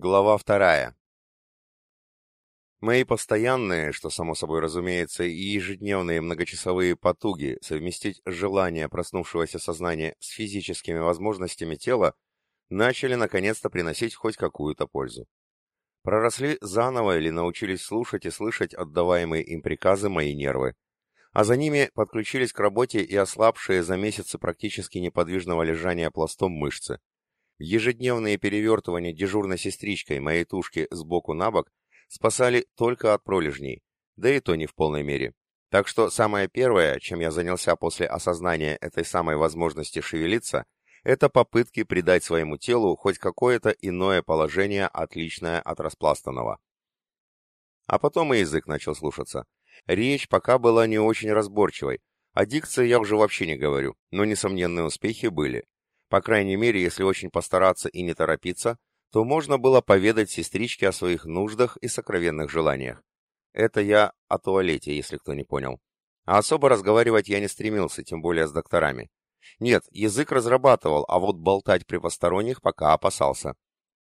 Глава вторая. Мои постоянные, что само собой разумеется, и ежедневные многочасовые потуги совместить желание проснувшегося сознания с физическими возможностями тела начали наконец-то приносить хоть какую-то пользу. Проросли заново или научились слушать и слышать отдаваемые им приказы мои нервы, а за ними подключились к работе и ослабшие за месяцы практически неподвижного лежания пластом мышцы. Ежедневные перевертывания дежурной сестричкой моей тушки сбоку на бок спасали только от пролежней, да и то не в полной мере. Так что самое первое, чем я занялся после осознания этой самой возможности шевелиться, это попытки придать своему телу хоть какое-то иное положение, отличное от распластанного. А потом и язык начал слушаться. Речь пока была не очень разборчивой, о дикции я уже вообще не говорю, но несомненные успехи были. По крайней мере, если очень постараться и не торопиться, то можно было поведать сестричке о своих нуждах и сокровенных желаниях. Это я о туалете, если кто не понял. А особо разговаривать я не стремился, тем более с докторами. Нет, язык разрабатывал, а вот болтать при посторонних пока опасался.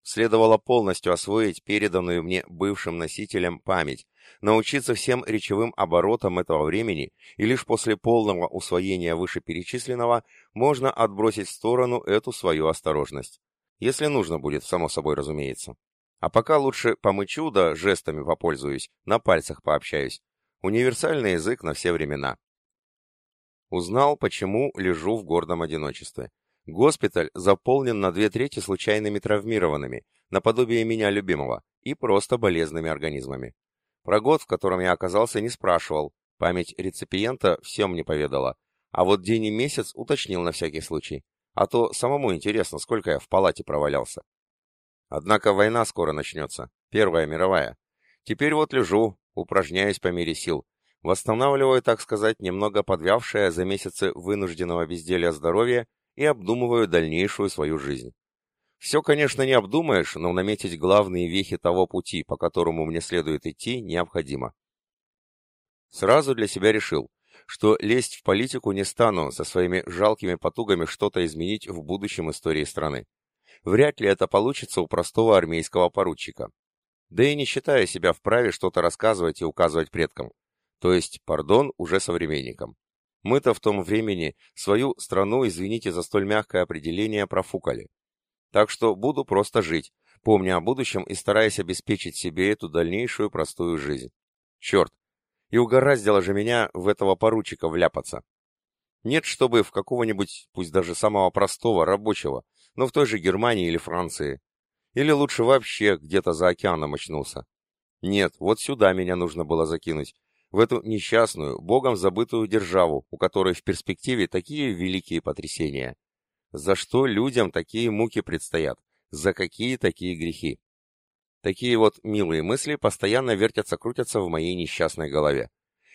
Следовало полностью освоить переданную мне бывшим носителям память, научиться всем речевым оборотам этого времени, и лишь после полного усвоения вышеперечисленного можно отбросить в сторону эту свою осторожность. Если нужно будет, само собой разумеется. А пока лучше помычу да жестами попользуюсь, на пальцах пообщаюсь. Универсальный язык на все времена. Узнал, почему лежу в гордом одиночестве. Госпиталь заполнен на две трети случайными травмированными, наподобие меня любимого, и просто болезными организмами. Про год, в котором я оказался, не спрашивал, память реципиента всем не поведала, а вот день и месяц уточнил на всякий случай, а то самому интересно, сколько я в палате провалялся. Однако война скоро начнется, Первая мировая. Теперь вот лежу, упражняюсь по мере сил, восстанавливаю, так сказать, немного подвявшее за месяцы вынужденного безделия здоровье и обдумываю дальнейшую свою жизнь. Все, конечно, не обдумаешь, но наметить главные вехи того пути, по которому мне следует идти, необходимо. Сразу для себя решил, что лезть в политику не стану со своими жалкими потугами что-то изменить в будущем истории страны. Вряд ли это получится у простого армейского поручика. Да и не считаю себя вправе что-то рассказывать и указывать предкам. То есть, пардон, уже современникам. Мы-то в том времени свою страну, извините за столь мягкое определение, профукали. Так что буду просто жить, помня о будущем и стараясь обеспечить себе эту дальнейшую простую жизнь. Черт! И угораздило же меня в этого поручика вляпаться. Нет, чтобы в какого-нибудь, пусть даже самого простого, рабочего, но в той же Германии или Франции. Или лучше вообще где-то за океаном очнулся. Нет, вот сюда меня нужно было закинуть, в эту несчастную, богом забытую державу, у которой в перспективе такие великие потрясения. За что людям такие муки предстоят? За какие такие грехи? Такие вот милые мысли постоянно вертятся-крутятся в моей несчастной голове.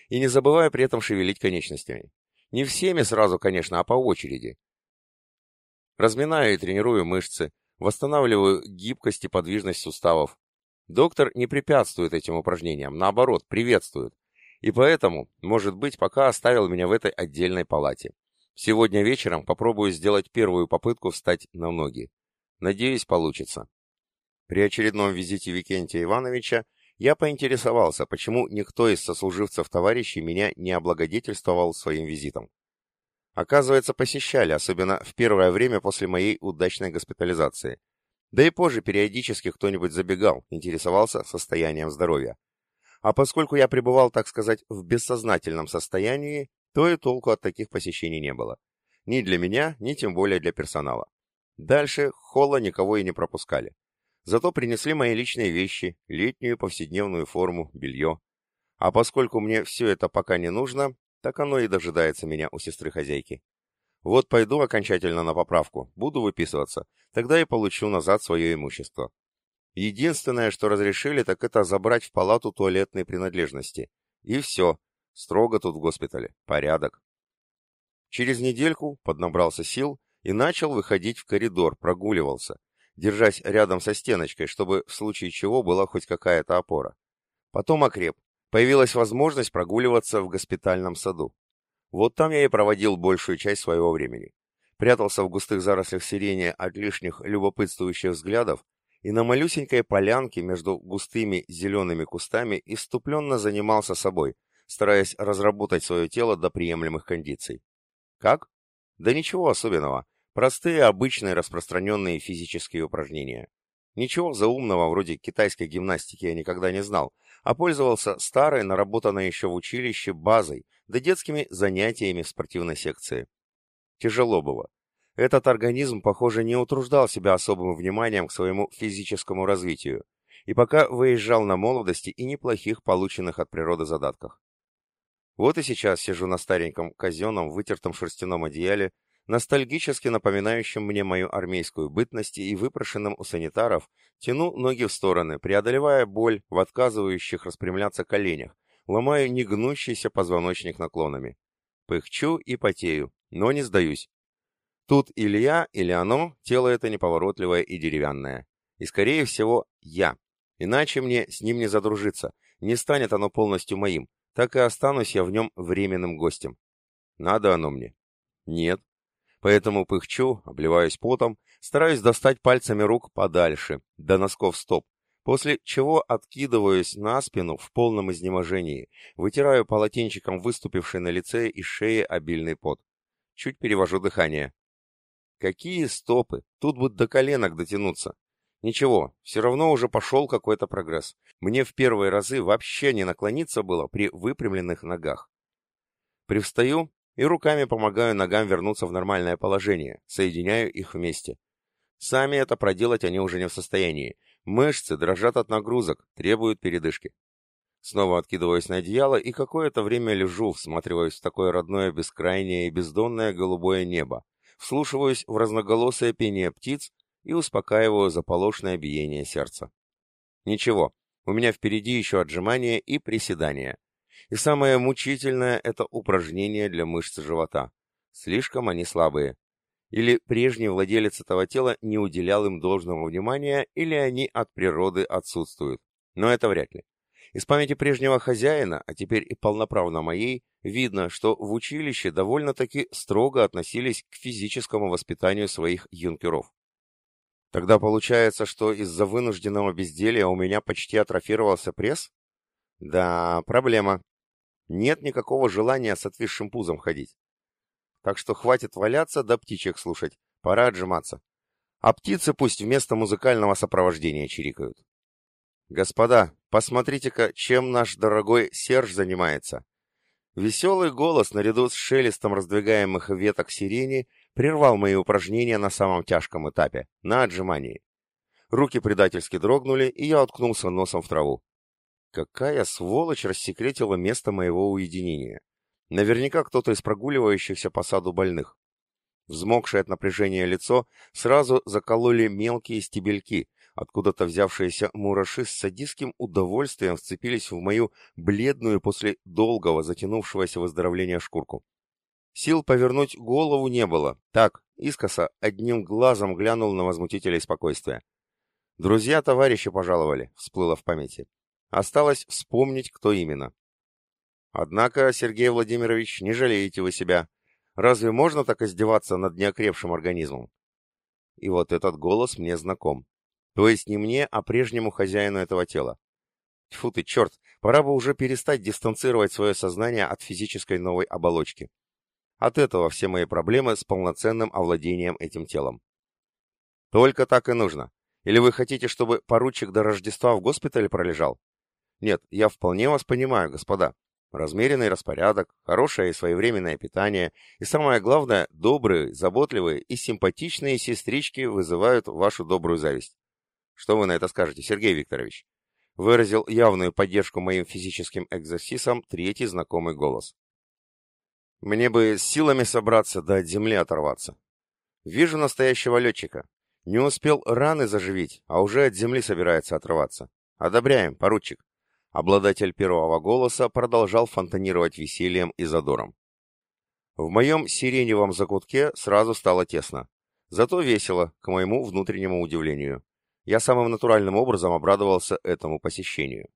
И не забывая при этом шевелить конечностями. Не всеми сразу, конечно, а по очереди. Разминаю и тренирую мышцы, восстанавливаю гибкость и подвижность суставов. Доктор не препятствует этим упражнениям, наоборот, приветствует. И поэтому, может быть, пока оставил меня в этой отдельной палате. Сегодня вечером попробую сделать первую попытку встать на ноги. Надеюсь, получится. При очередном визите Викентия Ивановича я поинтересовался, почему никто из сослуживцев товарищей меня не облагодетельствовал своим визитом. Оказывается, посещали, особенно в первое время после моей удачной госпитализации. Да и позже периодически кто-нибудь забегал, интересовался состоянием здоровья. А поскольку я пребывал, так сказать, в бессознательном состоянии, то и толку от таких посещений не было. Ни для меня, ни тем более для персонала. Дальше холла никого и не пропускали. Зато принесли мои личные вещи, летнюю повседневную форму, белье. А поскольку мне все это пока не нужно, так оно и дожидается меня у сестры-хозяйки. Вот пойду окончательно на поправку, буду выписываться, тогда и получу назад свое имущество. Единственное, что разрешили, так это забрать в палату туалетные принадлежности. И все. Строго тут в госпитале. Порядок. Через недельку поднабрался сил и начал выходить в коридор, прогуливался, держась рядом со стеночкой, чтобы в случае чего была хоть какая-то опора. Потом окреп. Появилась возможность прогуливаться в госпитальном саду. Вот там я и проводил большую часть своего времени. Прятался в густых зарослях сирени от лишних любопытствующих взглядов и на малюсенькой полянке между густыми зелеными кустами иступленно занимался собой, стараясь разработать свое тело до приемлемых кондиций. Как? Да ничего особенного. Простые, обычные, распространенные физические упражнения. Ничего заумного вроде китайской гимнастики я никогда не знал, а пользовался старой, наработанной еще в училище, базой, да детскими занятиями в спортивной секции. Тяжело было. Этот организм, похоже, не утруждал себя особым вниманием к своему физическому развитию, и пока выезжал на молодости и неплохих полученных от природы задатках. Вот и сейчас сижу на стареньком казенном вытертом шерстяном одеяле, ностальгически напоминающем мне мою армейскую бытность и выпрошенным у санитаров, тяну ноги в стороны, преодолевая боль в отказывающих распрямляться коленях, ломаю негнущийся позвоночник наклонами. Пыхчу и потею, но не сдаюсь. Тут или я, или оно, тело это неповоротливое и деревянное. И, скорее всего, я. Иначе мне с ним не задружиться, не станет оно полностью моим, так и останусь я в нем временным гостем. Надо оно мне? Нет. Поэтому пыхчу, обливаюсь потом, стараюсь достать пальцами рук подальше, до носков стоп, после чего откидываюсь на спину в полном изнеможении, вытираю полотенчиком выступивший на лице и шее обильный пот. Чуть перевожу дыхание. Какие стопы? Тут бы до коленок дотянуться. Ничего, все равно уже пошел какой-то прогресс. Мне в первые разы вообще не наклониться было при выпрямленных ногах. Привстаю и руками помогаю ногам вернуться в нормальное положение, соединяю их вместе. Сами это проделать они уже не в состоянии. Мышцы дрожат от нагрузок, требуют передышки. Снова откидываюсь на одеяло и какое-то время лежу, всматриваясь в такое родное бескрайнее и бездонное голубое небо, вслушиваюсь в разноголосое пение птиц и успокаиваю заполошное биение сердца. Ничего, у меня впереди еще отжимания и приседания. И самое мучительное – это упражнение для мышц живота. Слишком они слабые. Или прежний владелец этого тела не уделял им должного внимания, или они от природы отсутствуют. Но это вряд ли. Из памяти прежнего хозяина, а теперь и полноправно моей, видно, что в училище довольно-таки строго относились к физическому воспитанию своих юнкеров. Тогда получается, что из-за вынужденного безделья у меня почти атрофировался пресс? Да, проблема. Нет никакого желания с отвисшим пузом ходить. Так что хватит валяться да птичек слушать, пора отжиматься. А птицы пусть вместо музыкального сопровождения чирикают. Господа, посмотрите-ка, чем наш дорогой Серж занимается. Веселый голос наряду с шелестом раздвигаемых веток сирени прервал мои упражнения на самом тяжком этапе, на отжимании. Руки предательски дрогнули, и я уткнулся носом в траву. Какая сволочь рассекретила место моего уединения. Наверняка кто-то из прогуливающихся по саду больных. Взмокшее от напряжения лицо сразу закололи мелкие стебельки, откуда-то взявшиеся мураши с садистским удовольствием вцепились в мою бледную после долгого затянувшегося выздоровления шкурку. Сил повернуть голову не было. Так, искоса, одним глазом глянул на возмутителей спокойствия. «Друзья-товарищи пожаловали», — всплыло в памяти. Осталось вспомнить, кто именно. Однако, Сергей Владимирович, не жалеете вы себя. Разве можно так издеваться над неокрепшим организмом? И вот этот голос мне знаком. То есть не мне, а прежнему хозяину этого тела. Тьфу ты, черт, пора бы уже перестать дистанцировать свое сознание от физической новой оболочки. От этого все мои проблемы с полноценным овладением этим телом. Только так и нужно. Или вы хотите, чтобы поручик до Рождества в госпитале пролежал? Нет, я вполне вас понимаю, господа. Размеренный распорядок, хорошее и своевременное питание, и самое главное, добрые, заботливые и симпатичные сестрички вызывают вашу добрую зависть. Что вы на это скажете, Сергей Викторович? Выразил явную поддержку моим физическим экзерсисам третий знакомый голос. Мне бы силами собраться да от земли оторваться. Вижу настоящего летчика. Не успел раны заживить, а уже от земли собирается отрываться. Одобряем, поручик. Обладатель первого голоса продолжал фонтанировать весельем и задором. В моем сиреневом закутке сразу стало тесно. Зато весело, к моему внутреннему удивлению. Я самым натуральным образом обрадовался этому посещению.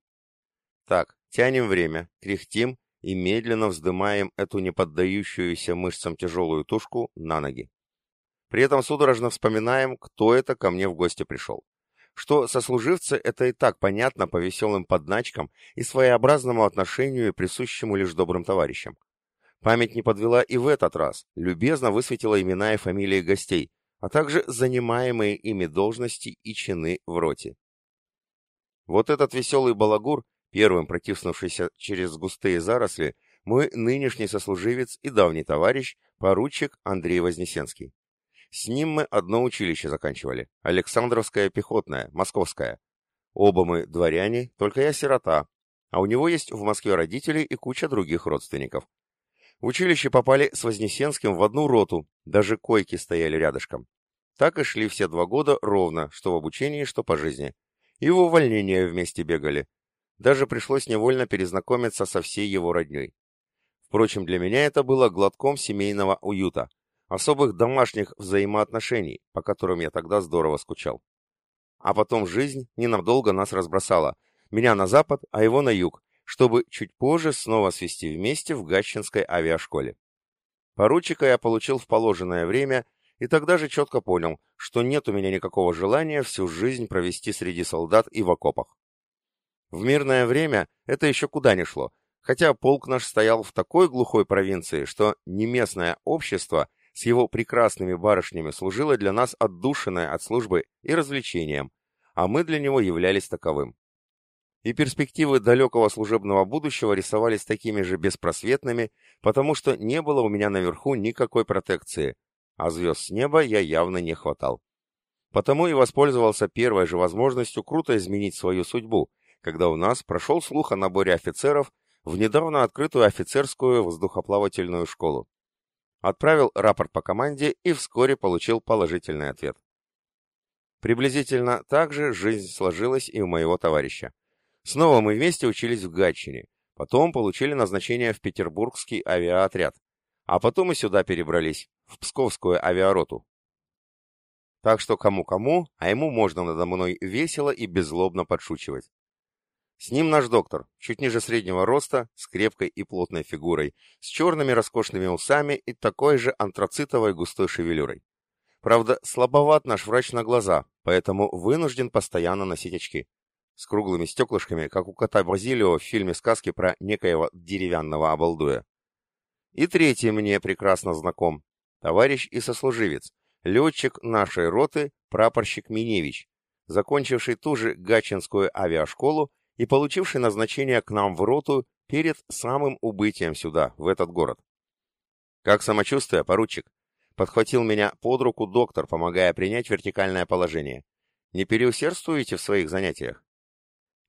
Так, тянем время, кряхтим и медленно вздымаем эту неподдающуюся мышцам тяжелую тушку на ноги. При этом судорожно вспоминаем, кто это ко мне в гости пришел. что сослуживцы это и так понятно по веселым подначкам и своеобразному отношению, присущему лишь добрым товарищам. Память не подвела и в этот раз, любезно высветила имена и фамилии гостей, а также занимаемые ими должности и чины в роте. Вот этот веселый балагур, первым протиснувшийся через густые заросли, мой нынешний сослуживец и давний товарищ, поручик Андрей Вознесенский. С ним мы одно училище заканчивали, Александровское пехотное, московское. Оба мы дворяне, только я сирота, а у него есть в Москве родители и куча других родственников. В училище попали с Вознесенским в одну роту, даже койки стояли рядышком. Так и шли все два года ровно, что в обучении, что по жизни. И в увольнение вместе бегали. Даже пришлось невольно перезнакомиться со всей его родней. Впрочем, для меня это было глотком семейного уюта, особых домашних взаимоотношений, по которым я тогда здорово скучал. А потом жизнь ненадолго нас разбросала, меня на запад, а его на юг, чтобы чуть позже снова свести вместе в Гатчинской авиашколе. Поручика я получил в положенное время и тогда же четко понял, что нет у меня никакого желания всю жизнь провести среди солдат и в окопах. В мирное время это еще куда ни шло, хотя полк наш стоял в такой глухой провинции, что не местное общество с его прекрасными барышнями служило для нас отдушиной от службы и развлечением, а мы для него являлись таковым. И перспективы далекого служебного будущего рисовались такими же беспросветными, потому что не было у меня наверху никакой протекции, а звезд с неба я явно не хватал. Потому и воспользовался первой же возможностью круто изменить свою судьбу, когда у нас прошел слух о наборе офицеров в недавно открытую офицерскую воздухоплавательную школу. Отправил рапорт по команде и вскоре получил положительный ответ. Приблизительно так же жизнь сложилась и у моего товарища. Снова мы вместе учились в Гатчине, потом получили назначение в Петербургский авиаотряд, а потом и сюда перебрались, в Псковскую авиароту. Так что кому-кому, а ему можно надо мной весело и беззлобно подшучивать. С ним наш доктор, чуть ниже среднего роста, с крепкой и плотной фигурой, с черными роскошными усами и такой же антрацитовой густой шевелюрой. Правда, слабоват наш врач на глаза, поэтому вынужден постоянно носить очки. С круглыми стеклышками, как у кота Базилио в фильме сказки про некоего деревянного обалдуя. И третий мне прекрасно знаком. Товарищ и сослуживец, летчик нашей роты, прапорщик Миневич, закончивший ту же Гатчинскую авиашколу и получивший назначение к нам в роту перед самым убытием сюда, в этот город. «Как самочувствие, поручик?» Подхватил меня под руку доктор, помогая принять вертикальное положение. «Не переусердствуете в своих занятиях?»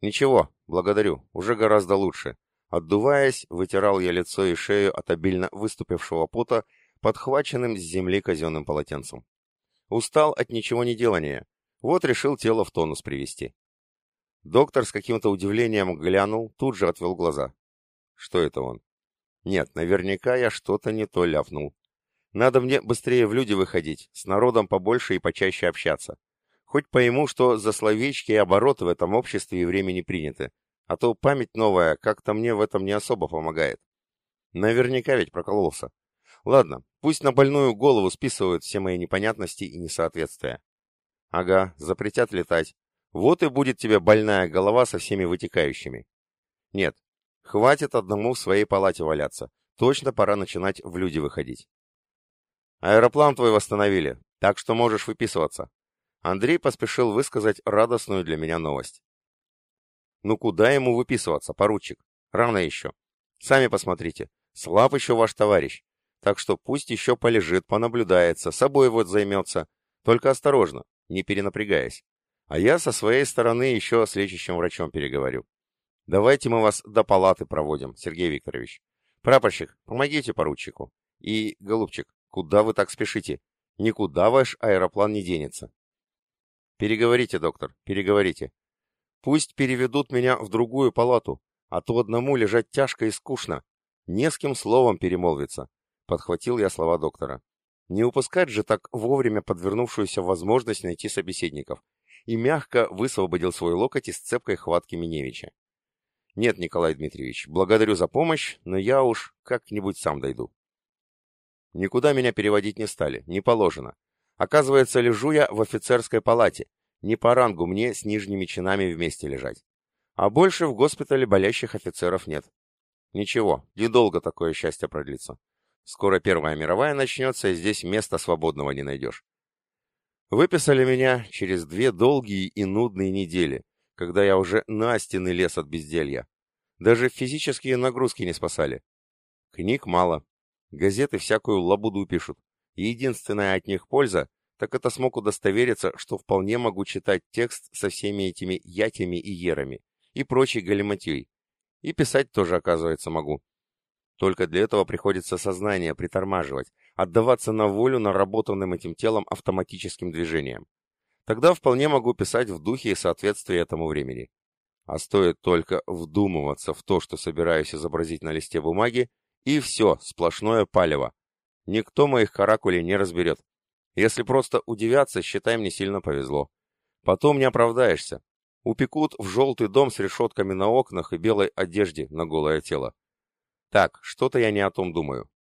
«Ничего, благодарю, уже гораздо лучше». Отдуваясь, вытирал я лицо и шею от обильно выступившего пота, подхваченным с земли казенным полотенцем. Устал от ничего не делания, вот решил тело в тонус привести. Доктор с каким-то удивлением глянул, тут же отвел глаза. Что это он? Нет, наверняка я что-то не то ляпнул. Надо мне быстрее в люди выходить, с народом побольше и почаще общаться. Хоть пойму, что за словечки и обороты в этом обществе и времени приняты, а то память новая как-то мне в этом не особо помогает. Наверняка ведь прокололся. Ладно, пусть на больную голову списывают все мои непонятности и несоответствия. Ага, запретят летать, вот и будет тебе больная голова со всеми вытекающими. Нет, хватит одному в своей палате валяться. Точно пора начинать в люди выходить. Аэроплан твой восстановили, так что можешь выписываться. Андрей поспешил высказать радостную для меня новость. Ну куда ему выписываться, поручик? Рано еще. Сами посмотрите, слаб еще ваш товарищ. Так что пусть еще полежит, понаблюдается, собой вот займется. Только осторожно, не перенапрягаясь. А я со своей стороны еще с лечащим врачом переговорю. Давайте мы вас до палаты проводим, Сергей Викторович. Прапорщик, помогите поручику. И, голубчик, куда вы так спешите? Никуда ваш аэроплан не денется. Переговорите, доктор, переговорите. Пусть переведут меня в другую палату, а то одному лежать тяжко и скучно. Не с кем словом перемолвиться. Подхватил я слова доктора. Не упускать же так вовремя подвернувшуюся возможность найти собеседников и мягко высвободил свой локоть из цепкой хватки Миневича. «Нет, Николай Дмитриевич, благодарю за помощь, но я уж как-нибудь сам дойду». Никуда меня переводить не стали, не положено. Оказывается, лежу я в офицерской палате, Не по рангу мне с нижними чинами вместе лежать. А больше в госпитале болящих офицеров нет. Ничего, недолго такое счастье продлится. Скоро Первая мировая начнется, и здесь места свободного не найдешь. Выписали меня через две долгие и нудные недели, когда я уже на стены лез от безделья. Даже физические нагрузки не спасали. Книг мало. Газеты всякую лабуду пишут. Единственная от них польза, так это смог удостовериться, что вполне могу читать текст со всеми этими ятями и ерами и прочей галиматьей. И писать тоже, оказывается, могу. Только для этого приходится сознание притормаживать, отдаваться на волю наработанным этим телом автоматическим движением. Тогда вполне могу писать в духе и соответствии этому времени. А стоит только вдумываться в то, что собираюсь изобразить на листе бумаги, и все, сплошное палево. Никто моих каракулей не разберет. Если просто удивятся, считай, мне сильно повезло. Потом не оправдаешься. Упекут в желтый дом с решетками на окнах и белой одежде на голое тело. Так, что-то я не о том думаю.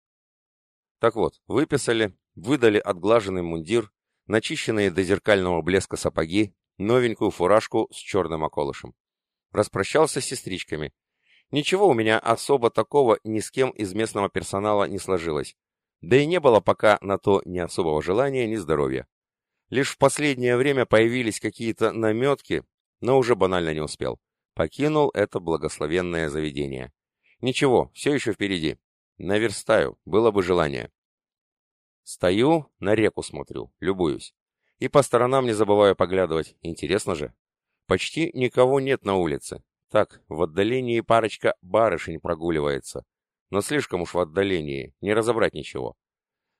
Так вот, выписали, выдали отглаженный мундир, начищенные до зеркального блеска сапоги, новенькую фуражку с черным околышем. Распрощался с сестричками. Ничего у меня особо такого ни с кем из местного персонала не сложилось. Да и не было пока на то ни особого желания, ни здоровья. Лишь в последнее время появились какие-то наметки, но уже банально не успел. Покинул это благословенное заведение. Ничего, все еще впереди. Наверстаю, было бы желание. Стою, на реку смотрю, любуюсь. И по сторонам не забываю поглядывать. Интересно же. Почти никого нет на улице. Так, в отдалении парочка барышень прогуливается. Но слишком уж в отдалении, не разобрать ничего.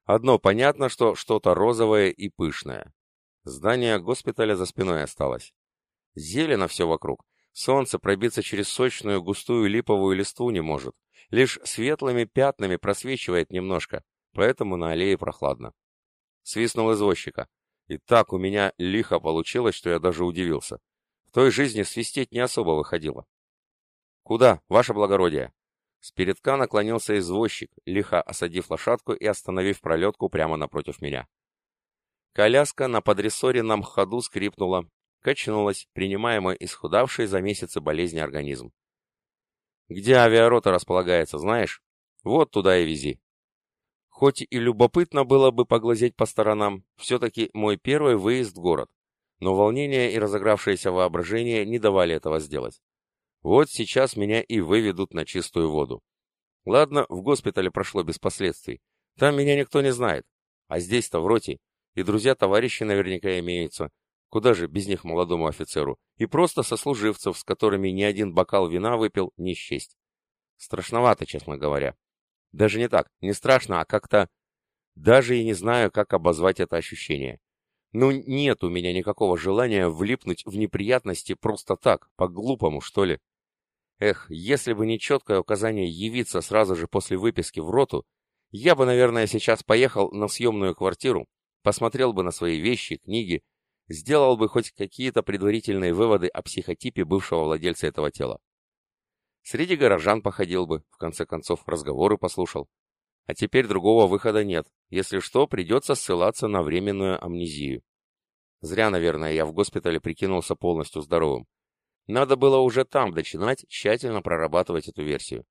Одно понятно, что что-то розовое и пышное. Здание госпиталя за спиной осталось. Зелено все вокруг. Солнце пробиться через сочную густую липовую листву не может. Лишь светлыми пятнами просвечивает немножко, поэтому на аллее прохладно. Свистнул извозчика. И так у меня лихо получилось, что я даже удивился. В той жизни свистеть не особо выходило. «Куда, ваше благородие?» С передка наклонился извозчик, лихо осадив лошадку и остановив пролетку прямо напротив меня. Коляска на подрессоренном ходу скрипнула, качнулась, принимая мой исхудавший за месяцы болезни организм. «Где авиарота располагается, знаешь? Вот туда и вези». Хоть и любопытно было бы поглазеть по сторонам, все-таки мой первый выезд в город но волнение и разыгравшееся воображение не давали этого сделать. Вот сейчас меня и выведут на чистую воду. Ладно, в госпитале прошло без последствий. Там меня никто не знает. А здесь-то в роте. И друзья-товарищи наверняка имеются. Куда же без них молодому офицеру? И просто сослуживцев, с которыми ни один бокал вина выпил, не счесть. Страшновато, честно говоря. Даже не так, не страшно, а как-то... Даже и не знаю, как обозвать это ощущение. Ну, нет у меня никакого желания влипнуть в неприятности просто так, по-глупому, что ли. Эх, если бы не четкое указание явиться сразу же после выписки в роту, я бы, наверное, сейчас поехал на съемную квартиру, посмотрел бы на свои вещи, книги, сделал бы хоть какие-то предварительные выводы о психотипе бывшего владельца этого тела. Среди горожан походил бы, в конце концов, разговоры послушал. А теперь другого выхода нет. Если что, придется ссылаться на временную амнезию. Зря, наверное, я в госпитале прикинулся полностью здоровым. Надо было уже там начинать тщательно прорабатывать эту версию.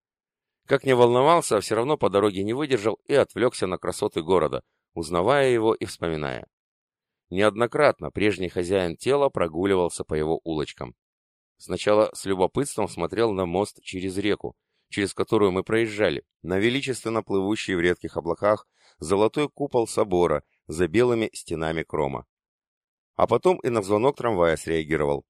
Как не волновался, все равно по дороге не выдержал и отвлекся на красоты города, узнавая его и вспоминая. Неоднократно прежний хозяин тела прогуливался по его улочкам. Сначала с любопытством смотрел на мост через реку, через которую мы проезжали, на величественно плывущий в редких облаках золотой купол собора за белыми стенами крома. А потом и на звонок трамвая среагировал.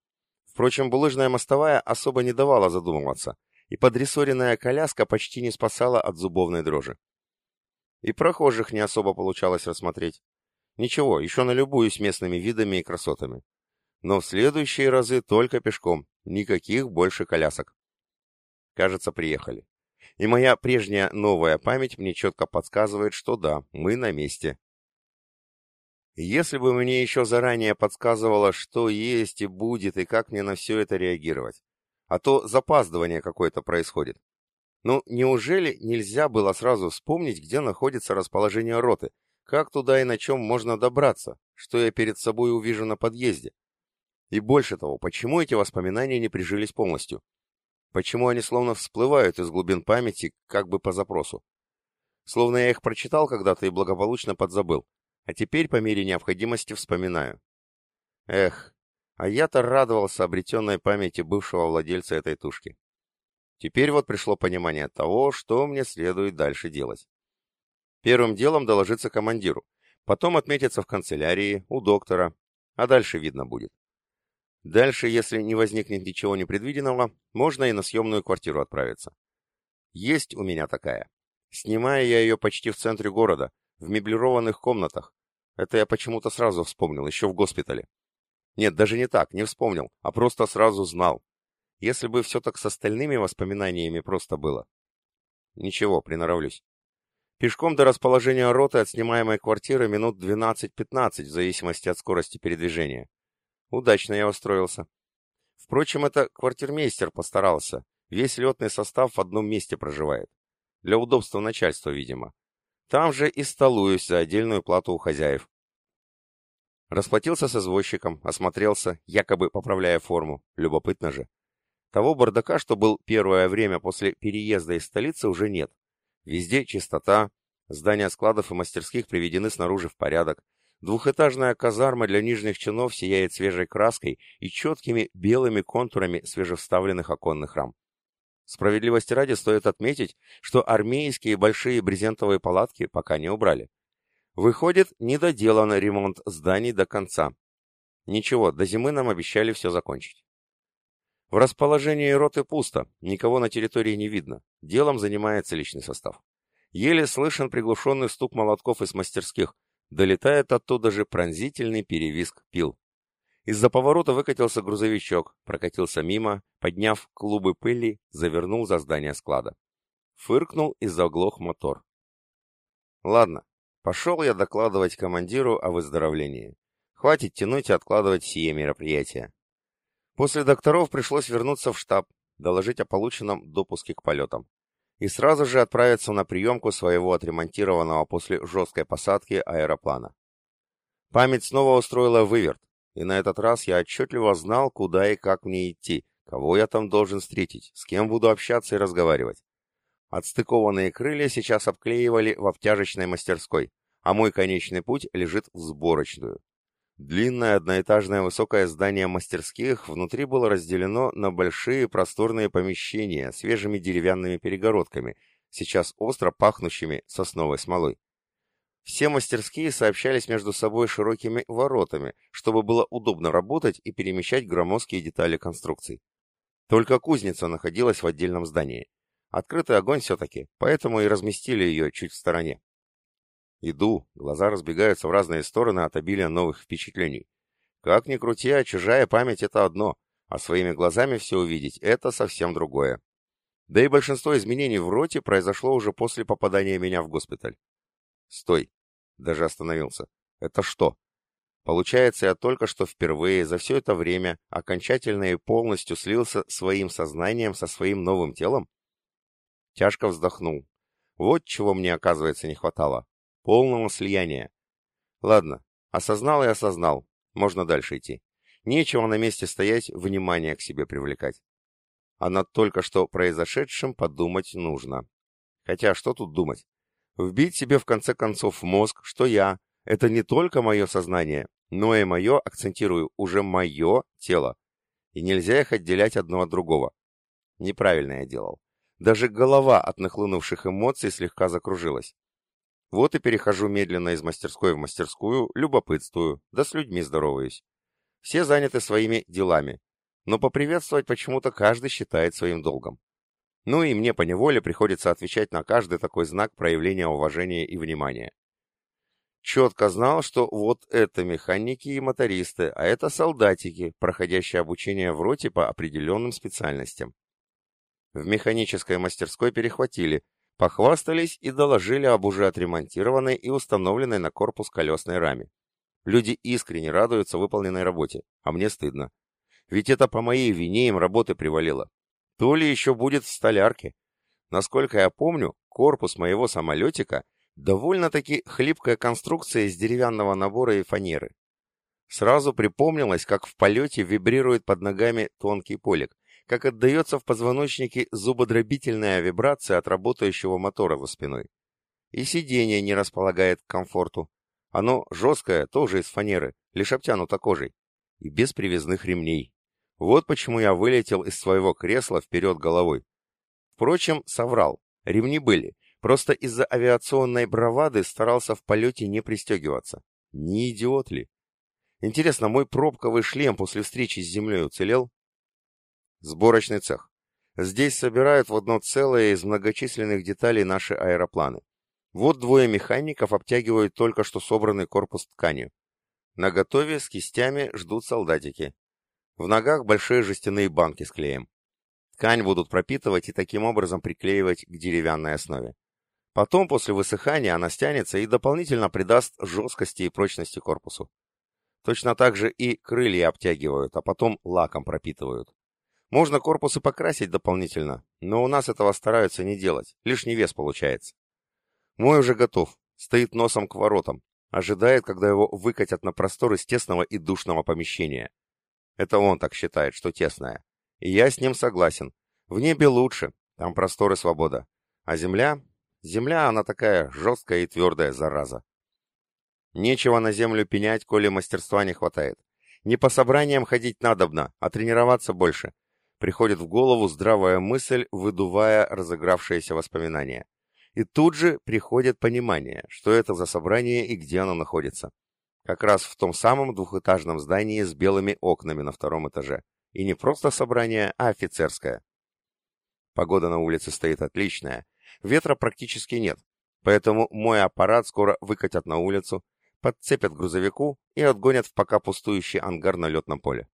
Впрочем, булыжная мостовая особо не давала задумываться, и подрессоренная коляска почти не спасала от зубовной дрожи. И прохожих не особо получалось рассмотреть. Ничего, еще налюбуюсь местными видами и красотами. Но в следующие разы только пешком, никаких больше колясок. Кажется, приехали. И моя прежняя новая память мне четко подсказывает, что да, мы на месте. Если бы мне еще заранее подсказывало, что есть и будет, и как мне на все это реагировать. А то запаздывание какое-то происходит. Ну, неужели нельзя было сразу вспомнить, где находится расположение роты, как туда и на чем можно добраться, что я перед собой увижу на подъезде? И больше того, почему эти воспоминания не прижились полностью? Почему они словно всплывают из глубин памяти, как бы по запросу? Словно я их прочитал когда-то и благополучно подзабыл, а теперь по мере необходимости вспоминаю. Эх, а я-то радовался обретенной памяти бывшего владельца этой тушки. Теперь вот пришло понимание того, что мне следует дальше делать. Первым делом доложиться командиру, потом отметиться в канцелярии, у доктора, а дальше видно будет. Дальше, если не возникнет ничего непредвиденного, можно и на съемную квартиру отправиться. Есть у меня такая. Снимаю я ее почти в центре города, в меблированных комнатах. Это я почему-то сразу вспомнил, еще в госпитале. Нет, даже не так, не вспомнил, а просто сразу знал. Если бы все так с остальными воспоминаниями просто было. Ничего, приноровлюсь. Пешком до расположения роты от снимаемой квартиры минут 12-15, в зависимости от скорости передвижения. Удачно я устроился. Впрочем, это квартирмейстер постарался. Весь летный состав в одном месте проживает. Для удобства начальства, видимо. Там же и столуюсь за отдельную плату у хозяев. Расплатился с извозчиком, осмотрелся, якобы поправляя форму. Любопытно же. Того бардака, что был первое время после переезда из столицы, уже нет. Везде чистота, здания складов и мастерских приведены снаружи в порядок. Двухэтажная казарма для нижних чинов сияет свежей краской и четкими белыми контурами свежевставленных оконных рам. Справедливости ради стоит отметить, что армейские большие брезентовые палатки пока не убрали. Выходит, не доделан ремонт зданий до конца. Ничего, до зимы нам обещали все закончить. В расположении роты пусто, никого на территории не видно. Делом занимается личный состав. Еле слышен приглушенный стук молотков из мастерских. Долетает оттуда же пронзительный перевизг пил. Из-за поворота выкатился грузовичок, прокатился мимо, подняв клубы пыли, завернул за здание склада. Фыркнул и заглох мотор. Ладно, пошел я докладывать командиру о выздоровлении. Хватит тянуть и откладывать сие мероприятие. После докторов пришлось вернуться в штаб, доложить о полученном допуске к полетам. И сразу же отправиться на приемку своего отремонтированного после жесткой посадки аэроплана. Память снова устроила выверт, и на этот раз я отчетливо знал, куда и как мне идти, кого я там должен встретить, с кем буду общаться и разговаривать. Отстыкованные крылья сейчас обклеивали в обтяжечной мастерской, а мой конечный путь лежит в сборочную. Длинное одноэтажное высокое здание мастерских внутри было разделено на большие просторные помещения свежими деревянными перегородками, сейчас остро пахнущими сосновой смолой. Все мастерские сообщались между собой широкими воротами, чтобы было удобно работать и перемещать громоздкие детали конструкций. Только кузница находилась в отдельном здании. Открытый огонь все-таки, поэтому и разместили ее чуть в стороне. Иду, глаза разбегаются в разные стороны от обилия новых впечатлений. Как ни крути, а чужая память — это одно, а своими глазами все увидеть — это совсем другое. Да и большинство изменений в роте произошло уже после попадания меня в госпиталь. Стой. Даже остановился. Это что? Получается, я только что впервые за все это время окончательно и полностью слился своим сознанием со своим новым телом? Тяжко вздохнул. Вот чего мне, оказывается, не хватало полного слияния. Ладно, осознал и осознал, можно дальше идти. Нечего на месте стоять, внимание к себе привлекать. А над только что произошедшим подумать нужно. Хотя что тут думать? Вбить себе в конце концов в мозг, что я — это не только мое сознание, но и мое, акцентирую, уже мое тело. И нельзя их отделять одно от другого. Неправильно я делал. Даже голова от нахлынувших эмоций слегка закружилась. Вот и перехожу медленно из мастерской в мастерскую, любопытствую, да с людьми здороваюсь. Все заняты своими делами, но поприветствовать почему-то каждый считает своим долгом. Ну и мне поневоле приходится отвечать на каждый такой знак проявления уважения и внимания. Четко знал, что вот это механики и мотористы, а это солдатики, проходящие обучение в роте по определенным специальностям. В механической мастерской перехватили, Похвастались и доложили об уже отремонтированной и установленной на корпус колесной раме. Люди искренне радуются выполненной работе, а мне стыдно. Ведь это по моей вине им работы привалило. То ли еще будет в столярке. Насколько я помню, корпус моего самолетика довольно-таки хлипкая конструкция из деревянного набора и фанеры. Сразу припомнилось, как в полете вибрирует под ногами тонкий полик, как отдается в позвоночнике зубодробительная вибрация от работающего мотора за спиной. И сиденье не располагает к комфорту. Оно жесткое, тоже из фанеры, лишь обтянуто кожей. И без привязных ремней. Вот почему я вылетел из своего кресла вперед головой. Впрочем, соврал. Ремни были. Просто из-за авиационной бравады старался в полете не пристегиваться. Не идиот ли? Интересно, мой пробковый шлем после встречи с землей уцелел? Сборочный цех. Здесь собирают в одно целое из многочисленных деталей наши аэропланы. Вот двое механиков обтягивают только что собранный корпус тканью. На готове с кистями ждут солдатики. В ногах большие жестяные банки с клеем. Ткань будут пропитывать и таким образом приклеивать к деревянной основе. Потом, после высыхания, она стянется и дополнительно придаст жесткости и прочности корпусу. Точно так же и крылья обтягивают, а потом лаком пропитывают. Можно корпусы покрасить дополнительно, но у нас этого стараются не делать, лишний вес получается. Мой уже готов, стоит носом к воротам, ожидает, когда его выкатят на простор из тесного и душного помещения. Это он так считает, что тесное. И я с ним согласен. В небе лучше, там простор и свобода. А земля? Земля, она такая жесткая и твердая, зараза. Нечего на землю пенять, коли мастерства не хватает. Не по собраниям ходить надобно, а тренироваться больше. Приходит в голову здравая мысль, выдувая разыгравшиеся воспоминания. И тут же приходит понимание, что это за собрание и где оно находится. Как раз в том самом двухэтажном здании с белыми окнами на втором этаже. И не просто собрание, а офицерское. Погода на улице стоит отличная. Ветра практически нет. Поэтому мой аппарат скоро выкатят на улицу, подцепят грузовику и отгонят в пока пустующий ангар на летном поле.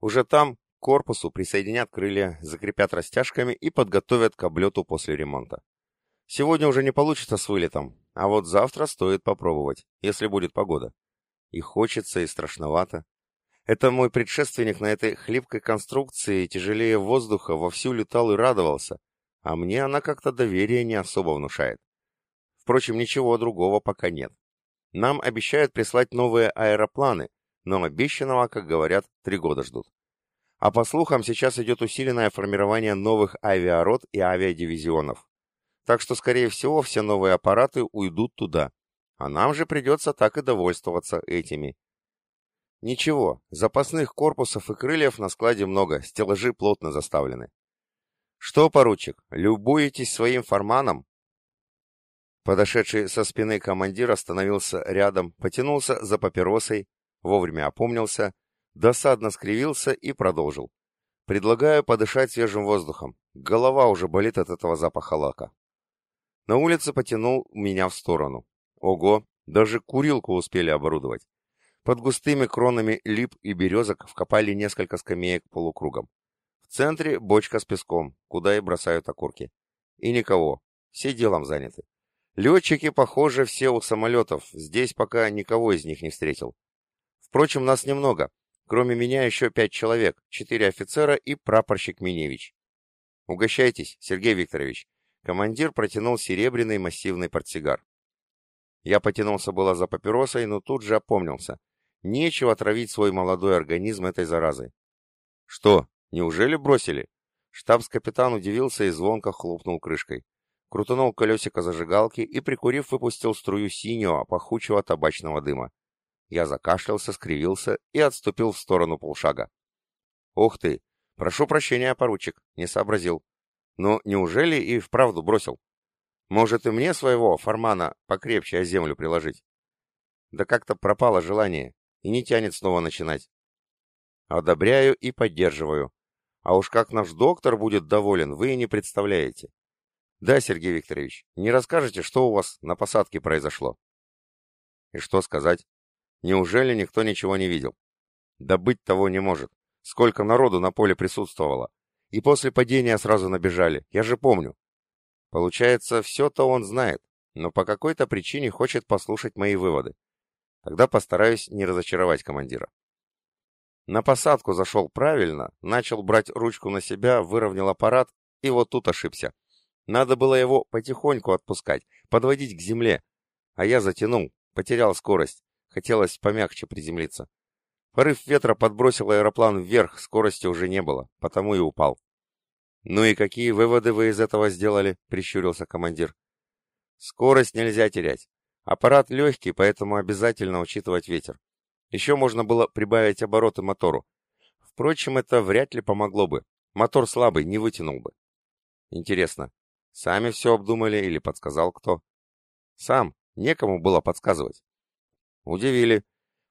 Уже там корпусу присоединят крылья, закрепят растяжками и подготовят к облету после ремонта. Сегодня уже не получится с вылетом, а вот завтра стоит попробовать, если будет погода. И хочется, и страшновато. Это мой предшественник на этой хлипкой конструкции, тяжелее воздуха, вовсю летал и радовался, а мне она как-то доверие не особо внушает. Впрочем, ничего другого пока нет. Нам обещают прислать новые аэропланы, но обещанного, как говорят, три года ждут. А по слухам, сейчас идет усиленное формирование новых авиарот и авиадивизионов. Так что, скорее всего, все новые аппараты уйдут туда. А нам же придется так и довольствоваться этими. Ничего, запасных корпусов и крыльев на складе много, стеллажи плотно заставлены. Что, поручик, любуетесь своим форманом? Подошедший со спины командир остановился рядом, потянулся за папиросой, вовремя опомнился, досадно скривился и продолжил. «Предлагаю подышать свежим воздухом. Голова уже болит от этого запаха лака». На улице потянул меня в сторону. Ого, даже курилку успели оборудовать. Под густыми кронами лип и березок вкопали несколько скамеек полукругом. В центре бочка с песком, куда и бросают окурки. И никого, все делом заняты. Летчики, похоже, все у самолетов, здесь пока никого из них не встретил. Впрочем, нас немного. Кроме меня еще пять человек, четыре офицера и прапорщик Миневич. Угощайтесь, Сергей Викторович. Командир протянул серебряный массивный портсигар. Я потянулся было за папиросой, но тут же опомнился. Нечего отравить свой молодой организм этой заразой. Что, неужели бросили? Штабс-капитан удивился и звонко хлопнул крышкой крутанул колесико зажигалки и, прикурив, выпустил струю синего, пахучего табачного дыма. Я закашлялся, скривился и отступил в сторону полшага. «Ух ты! Прошу прощения, поручик, не сообразил. Но неужели и вправду бросил? Может, и мне своего формана покрепче о землю приложить? Да как-то пропало желание, и не тянет снова начинать. Одобряю и поддерживаю. А уж как наш доктор будет доволен, вы и не представляете. Да, Сергей Викторович, не расскажете, что у вас на посадке произошло? И что сказать? Неужели никто ничего не видел? Да быть того не может. Сколько народу на поле присутствовало. И после падения сразу набежали. Я же помню. Получается, все-то он знает, но по какой-то причине хочет послушать мои выводы. Тогда постараюсь не разочаровать командира. На посадку зашел правильно, начал брать ручку на себя, выровнял аппарат, и вот тут ошибся. Надо было его потихоньку отпускать, подводить к земле. А я затянул, потерял скорость. Хотелось помягче приземлиться. Порыв ветра подбросил аэроплан вверх, скорости уже не было, потому и упал. «Ну и какие выводы вы из этого сделали?» — прищурился командир. «Скорость нельзя терять. Аппарат легкий, поэтому обязательно учитывать ветер. Еще можно было прибавить обороты мотору. Впрочем, это вряд ли помогло бы. Мотор слабый, не вытянул бы. Интересно, сами все обдумали или подсказал кто? Сам, некому было подсказывать. Удивили.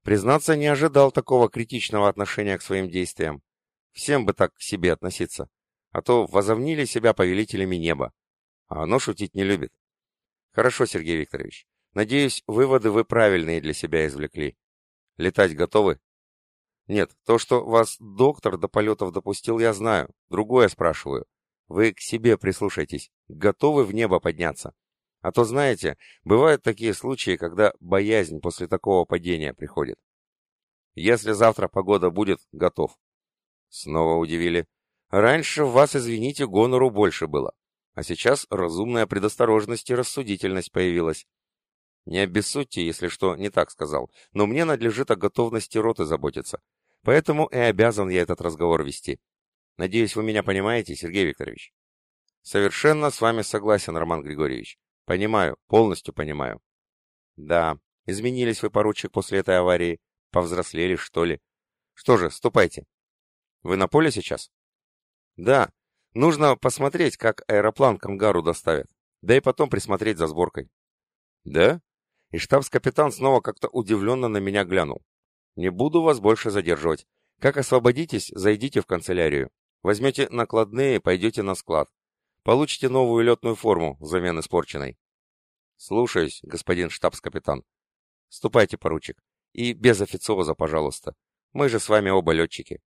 Признаться, не ожидал такого критичного отношения к своим действиям. Всем бы так к себе относиться. А то возомнили себя повелителями неба. А оно шутить не любит. Хорошо, Сергей Викторович. Надеюсь, выводы вы правильные для себя извлекли. Летать готовы? Нет, то, что вас доктор до полетов допустил, я знаю. Другое спрашиваю. Вы к себе прислушайтесь. Готовы в небо подняться? А то, знаете, бывают такие случаи, когда боязнь после такого падения приходит. Если завтра погода будет, готов. Снова удивили. Раньше в вас, извините, гонору больше было. А сейчас разумная предосторожность и рассудительность появилась. Не обессудьте, если что, не так сказал, но мне надлежит о готовности роты заботиться. Поэтому и обязан я этот разговор вести. Надеюсь, вы меня понимаете, Сергей Викторович? Совершенно с вами согласен, Роман Григорьевич. Понимаю, полностью понимаю. Да, изменились вы, поручик, после этой аварии. Повзрослели, что ли. Что же, ступайте. Вы на поле сейчас? Да. Нужно посмотреть, как аэроплан к ангару доставят. Да и потом присмотреть за сборкой. Да? И штабс-капитан снова как-то удивленно на меня глянул. «Не буду вас больше задерживать. Как освободитесь, зайдите в канцелярию. Возьмете накладные, пойдете на склад. Получите новую летную форму взамен испорченной». «Слушаюсь, господин штабс-капитан». «Ступайте, поручик. И без официоза, пожалуйста. Мы же с вами оба летчики».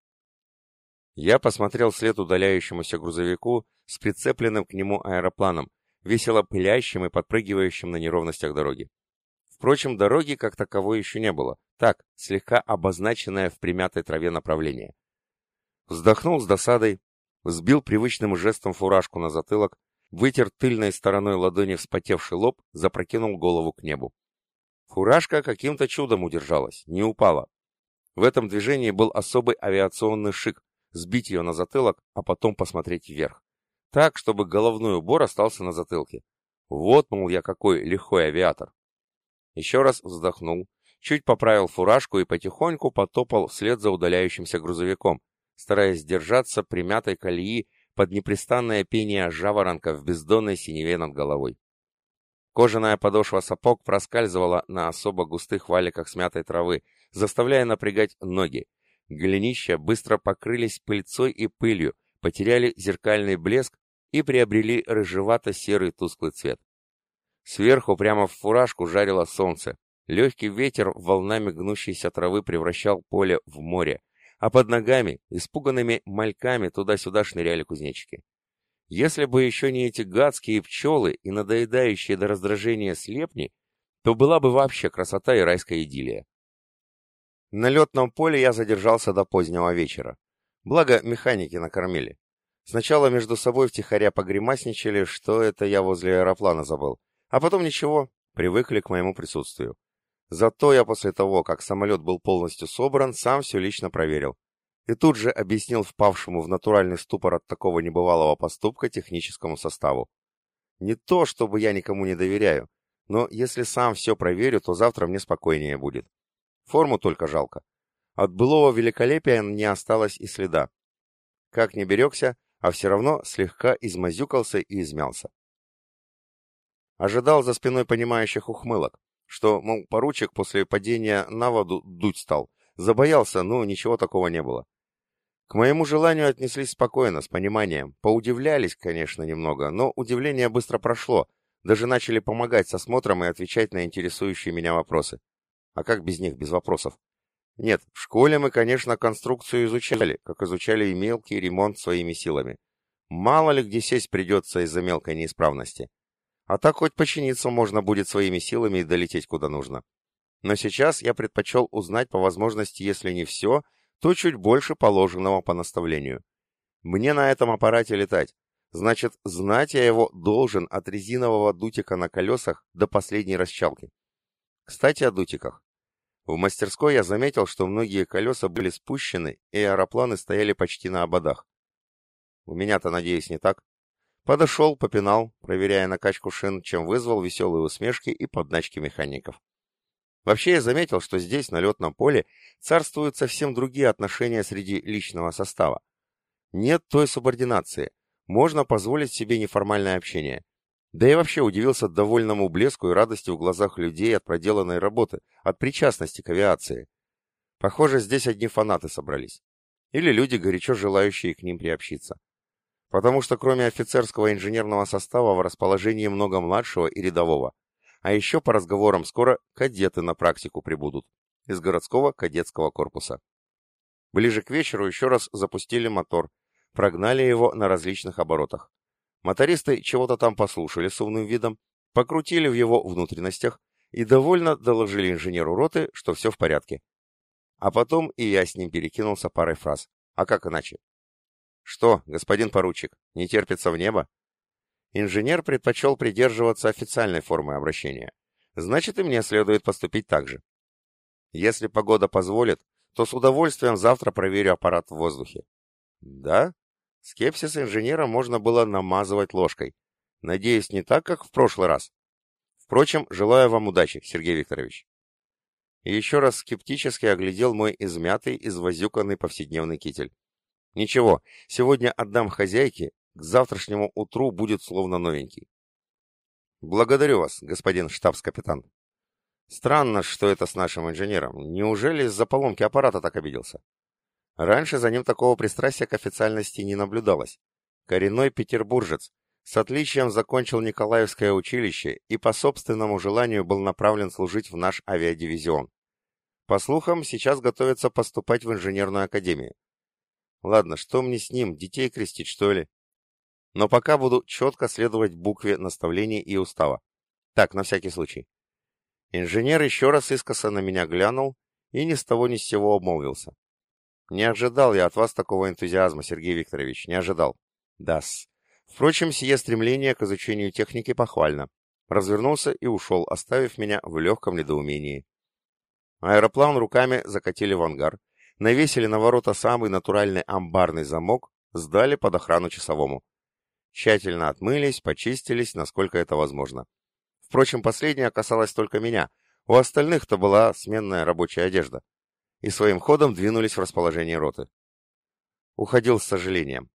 Я посмотрел вслед удаляющемуся грузовику с прицепленным к нему аэропланом, весело пылящим и подпрыгивающим на неровностях дороги. Впрочем, дороги как таковой еще не было. Так, слегка обозначенное в примятой траве направление. Вздохнул с досадой, взбил привычным жестом фуражку на затылок, вытер тыльной стороной ладони вспотевший лоб, запрокинул голову к небу. Фуражка каким-то чудом удержалась, не упала. В этом движении был особый авиационный шик, сбить ее на затылок, а потом посмотреть вверх. Так, чтобы головной убор остался на затылке. Вот, мол, я какой лихой авиатор. Еще раз вздохнул, чуть поправил фуражку и потихоньку потопал вслед за удаляющимся грузовиком, стараясь держаться примятой колеи под непрестанное пение жаворонка в бездонной синеве над головой. Кожаная подошва сапог проскальзывала на особо густых валиках смятой травы, заставляя напрягать ноги. Голенища быстро покрылись пыльцой и пылью, потеряли зеркальный блеск и приобрели рыжевато-серый тусклый цвет. Сверху прямо в фуражку жарило солнце. Легкий ветер волнами гнущейся травы превращал поле в море, а под ногами, испуганными мальками, туда-сюда шныряли кузнечики. Если бы еще не эти гадские пчелы и надоедающие до раздражения слепни, то была бы вообще красота и райская идиллия. На летном поле я задержался до позднего вечера. Благо, механики накормили. Сначала между собой втихаря погремасничали, что это я возле аэроплана забыл. А потом ничего, привыкли к моему присутствию. Зато я после того, как самолет был полностью собран, сам все лично проверил. И тут же объяснил впавшему в натуральный ступор от такого небывалого поступка техническому составу. Не то, чтобы я никому не доверяю, но если сам все проверю, то завтра мне спокойнее будет. Форму только жалко. От былого великолепия не осталось и следа. Как не берегся, а все равно слегка измазюкался и измялся. Ожидал за спиной понимающих ухмылок, что, мол, поручик после падения на воду дуть стал. Забоялся, но ничего такого не было. К моему желанию отнеслись спокойно, с пониманием. Поудивлялись, конечно, немного, но удивление быстро прошло. Даже начали помогать с осмотром и отвечать на интересующие меня вопросы. А как без них, без вопросов? Нет, в школе мы, конечно, конструкцию изучали, как изучали и мелкий ремонт своими силами. Мало ли где сесть придется из-за мелкой неисправности. А так хоть починиться можно будет своими силами и долететь куда нужно. Но сейчас я предпочел узнать по возможности, если не все, то чуть больше положенного по наставлению. Мне на этом аппарате летать. Значит, знать я его должен от резинового дутика на колесах до последней расчалки. Кстати, о дутиках. В мастерской я заметил, что многие колеса были спущены, и аэропланы стояли почти на ободах. У меня-то, надеюсь, не так. Подошел, попинал, проверяя накачку шин, чем вызвал веселые усмешки и подначки механиков. Вообще я заметил, что здесь, на летном поле, царствуют совсем другие отношения среди личного состава. Нет той субординации. Можно позволить себе неформальное общение. Да и вообще удивился довольному блеску и радости в глазах людей от проделанной работы, от причастности к авиации. Похоже, здесь одни фанаты собрались. Или люди, горячо желающие к ним приобщиться. Потому что кроме офицерского инженерного состава в расположении много младшего и рядового. А еще по разговорам скоро кадеты на практику прибудут. Из городского кадетского корпуса. Ближе к вечеру еще раз запустили мотор, прогнали его на различных оборотах. Мотористы чего-то там послушали с умным видом, покрутили в его внутренностях и довольно доложили инженеру роты, что все в порядке. А потом и я с ним перекинулся парой фраз. А как иначе? «Что, господин поручик, не терпится в небо?» Инженер предпочел придерживаться официальной формы обращения. Значит, и мне следует поступить так же. Если погода позволит, то с удовольствием завтра проверю аппарат в воздухе. Да? Скепсис инженера можно было намазывать ложкой. Надеюсь, не так, как в прошлый раз. Впрочем, желаю вам удачи, Сергей Викторович. И еще раз скептически оглядел мой измятый, извозюканный повседневный китель. Ничего, сегодня отдам хозяйке, к завтрашнему утру будет словно новенький. Благодарю вас, господин штабс-капитан. Странно, что это с нашим инженером. Неужели из-за поломки аппарата так обиделся? Раньше за ним такого пристрастия к официальности не наблюдалось. Коренной петербуржец, с отличием закончил Николаевское училище и по собственному желанию был направлен служить в наш авиадивизион. По слухам, сейчас готовится поступать в инженерную академию. Ладно, что мне с ним, детей крестить, что ли? Но пока буду четко следовать букве наставлений и устава. Так, на всякий случай. Инженер еще раз искоса на меня глянул и ни с того ни с сего обмолвился. Не ожидал я от вас такого энтузиазма, Сергей Викторович, не ожидал. Да-с. Впрочем, сие стремление к изучению техники похвально. Развернулся и ушел, оставив меня в легком недоумении. Аэроплан руками закатили в ангар, навесили на ворота самый натуральный амбарный замок, сдали под охрану часовому. Тщательно отмылись, почистились, насколько это возможно. Впрочем, последнее касалось только меня, у остальных-то была сменная рабочая одежда. И своим ходом двинулись в расположение роты. Уходил с сожалением.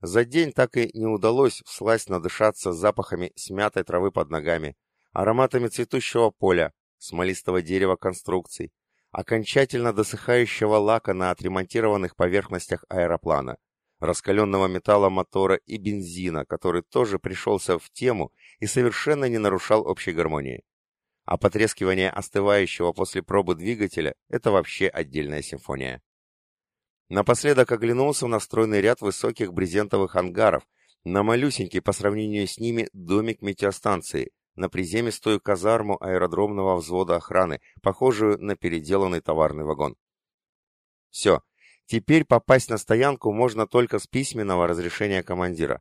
За день так и не удалось всласть надышаться запахами смятой травы под ногами, ароматами цветущего поля, смолистого дерева конструкций, окончательно досыхающего лака на отремонтированных поверхностях аэроплана, раскаленного металла мотора и бензина, который тоже пришелся в тему и совершенно не нарушал общей гармонии. А потрескивание остывающего после пробы двигателя – это вообще отдельная симфония. Напоследок оглянулся на стройный ряд высоких брезентовых ангаров, на малюсенький по сравнению с ними домик метеостанции, на приземистую казарму аэродромного взвода охраны, похожую на переделанный товарный вагон. Все, теперь попасть на стоянку можно только с письменного разрешения командира.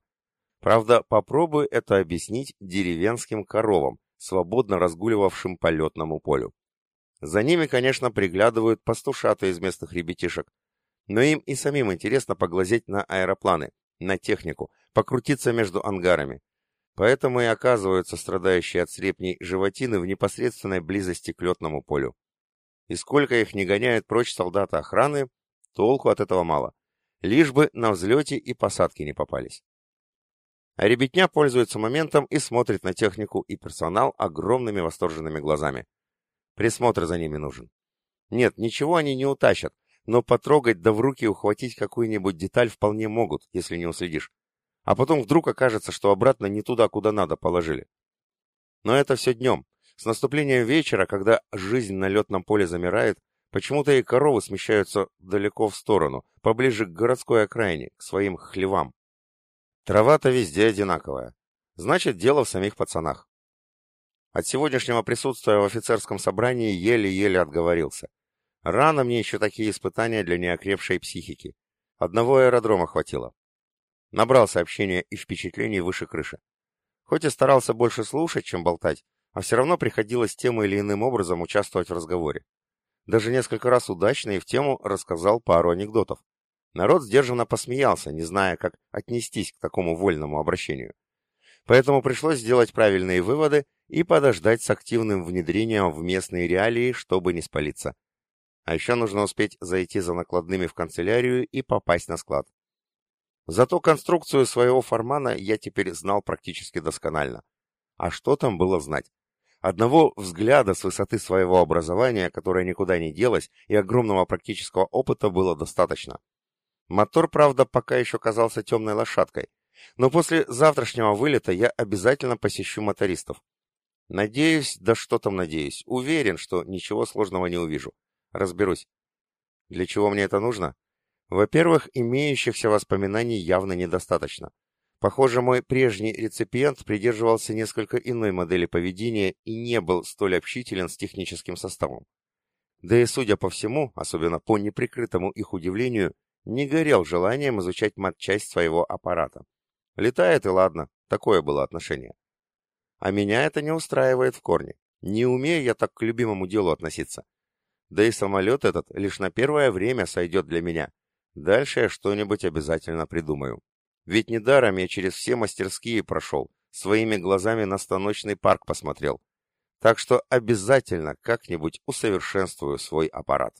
Правда, попробуй это объяснить деревенским коровам, свободно разгуливавшим по летному полю. За ними, конечно, приглядывают пастушаты из местных ребятишек, но им и самим интересно поглазеть на аэропланы, на технику, покрутиться между ангарами, Поэтому и оказываются страдающие от срепней животины в непосредственной близости к летному полю. И сколько их не гоняют прочь солдаты охраны, толку от этого мало. Лишь бы на взлете и посадке не попались. А ребятня пользуется моментом и смотрит на технику и персонал огромными восторженными глазами. Присмотр за ними нужен. Нет, ничего они не утащат, но потрогать да в руки ухватить какую-нибудь деталь вполне могут, если не уследишь а потом вдруг окажется, что обратно не туда, куда надо, положили. Но это все днем. С наступлением вечера, когда жизнь на летном поле замирает, почему-то и коровы смещаются далеко в сторону, поближе к городской окраине, к своим хлевам. Трава-то везде одинаковая. Значит, дело в самих пацанах. От сегодняшнего присутствия в офицерском собрании еле-еле отговорился. Рано мне еще такие испытания для неокрепшей психики. Одного аэродрома хватило. Набрал сообщения и впечатлений выше крыши. Хоть и старался больше слушать, чем болтать, а все равно приходилось тем или иным образом участвовать в разговоре. Даже несколько раз удачно и в тему рассказал пару анекдотов. Народ сдержанно посмеялся, не зная, как отнестись к такому вольному обращению. Поэтому пришлось сделать правильные выводы и подождать с активным внедрением в местные реалии, чтобы не спалиться. А еще нужно успеть зайти за накладными в канцелярию и попасть на склад. Зато конструкцию своего формана я теперь знал практически досконально. А что там было знать? Одного взгляда с высоты своего образования, которое никуда не делось, и огромного практического опыта было достаточно. Мотор, правда, пока еще казался темной лошадкой, но после завтрашнего вылета я обязательно посещу мотористов. Надеюсь, да что там надеюсь, уверен, что ничего сложного не увижу. Разберусь. Для чего мне это нужно? Во-первых, имеющихся воспоминаний явно недостаточно. Похоже, мой прежний реципиент придерживался несколько иной модели поведения и не был столь общителен с техническим составом. Да и, судя по всему, особенно по неприкрытому их удивлению, не горел желанием изучать матчасть своего аппарата. Летает и ладно, такое было отношение. А меня это не устраивает в корне. Не умею я так к любимому делу относиться. Да и самолет этот лишь на первое время сойдет для меня. Дальше я что-нибудь обязательно придумаю. Ведь недаром я через все мастерские прошел, своими глазами на станочный парк посмотрел. Так что обязательно как-нибудь усовершенствую свой аппарат.